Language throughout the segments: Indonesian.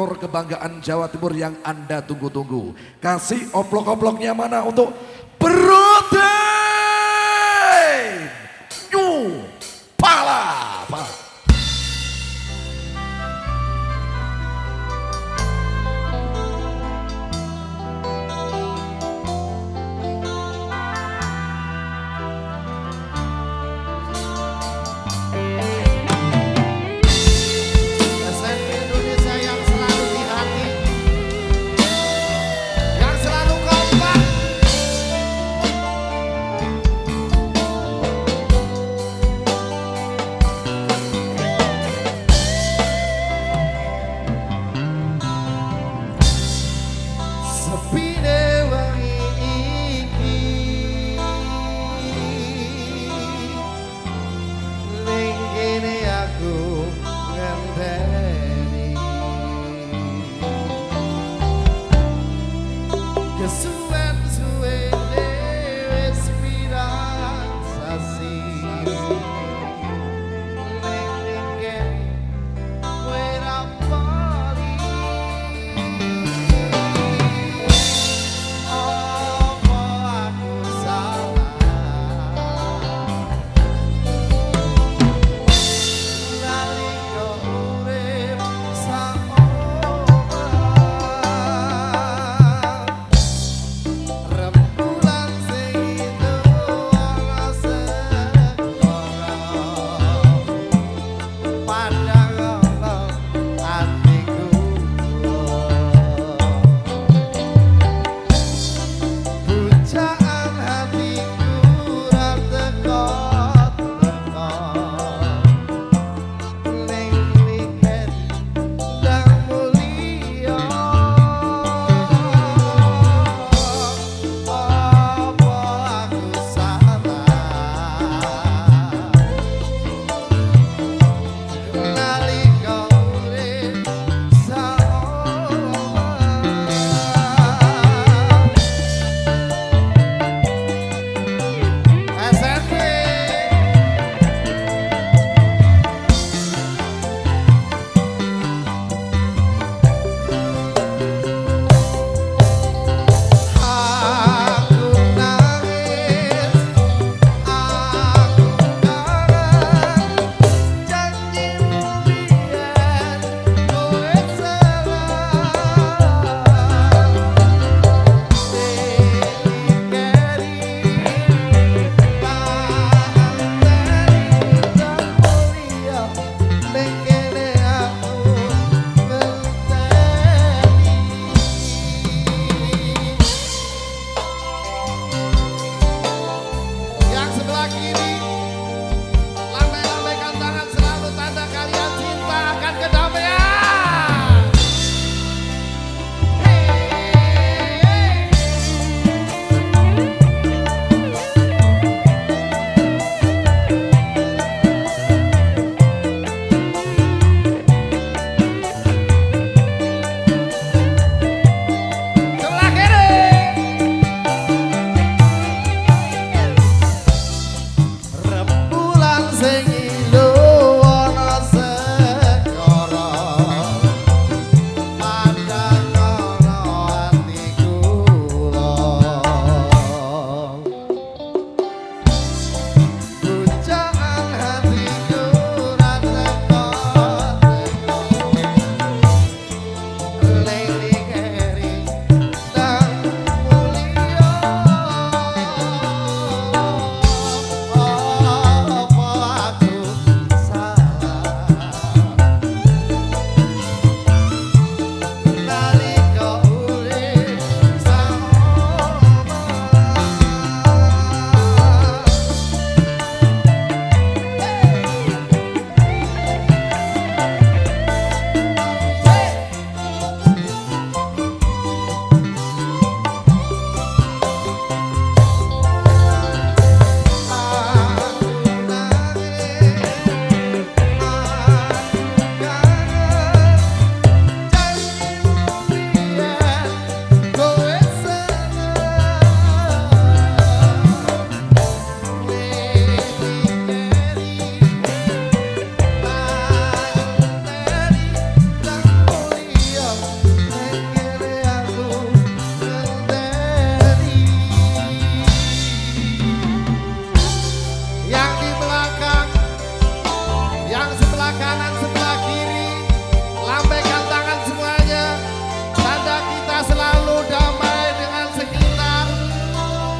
aktor kebanggaan Jawa Timur yang Anda tunggu-tunggu. Kasih oplok-oploknya mana untuk Protein and then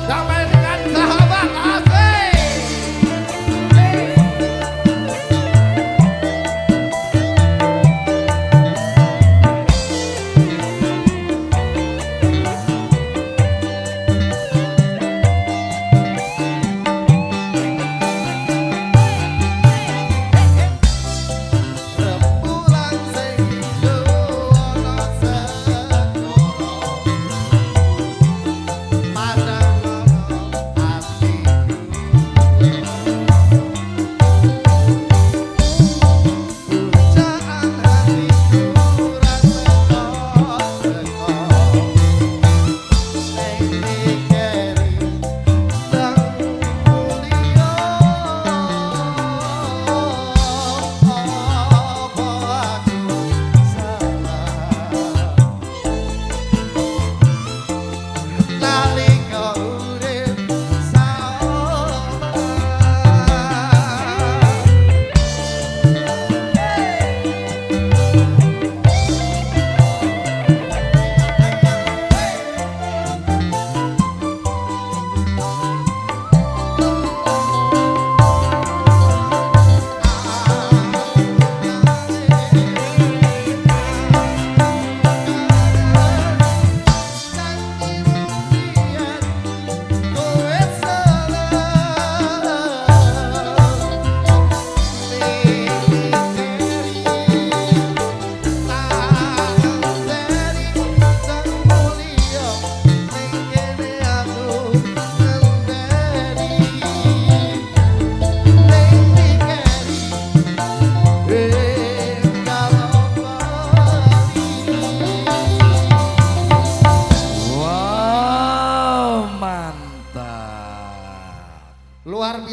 让我们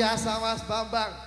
biasa Mas Bambang.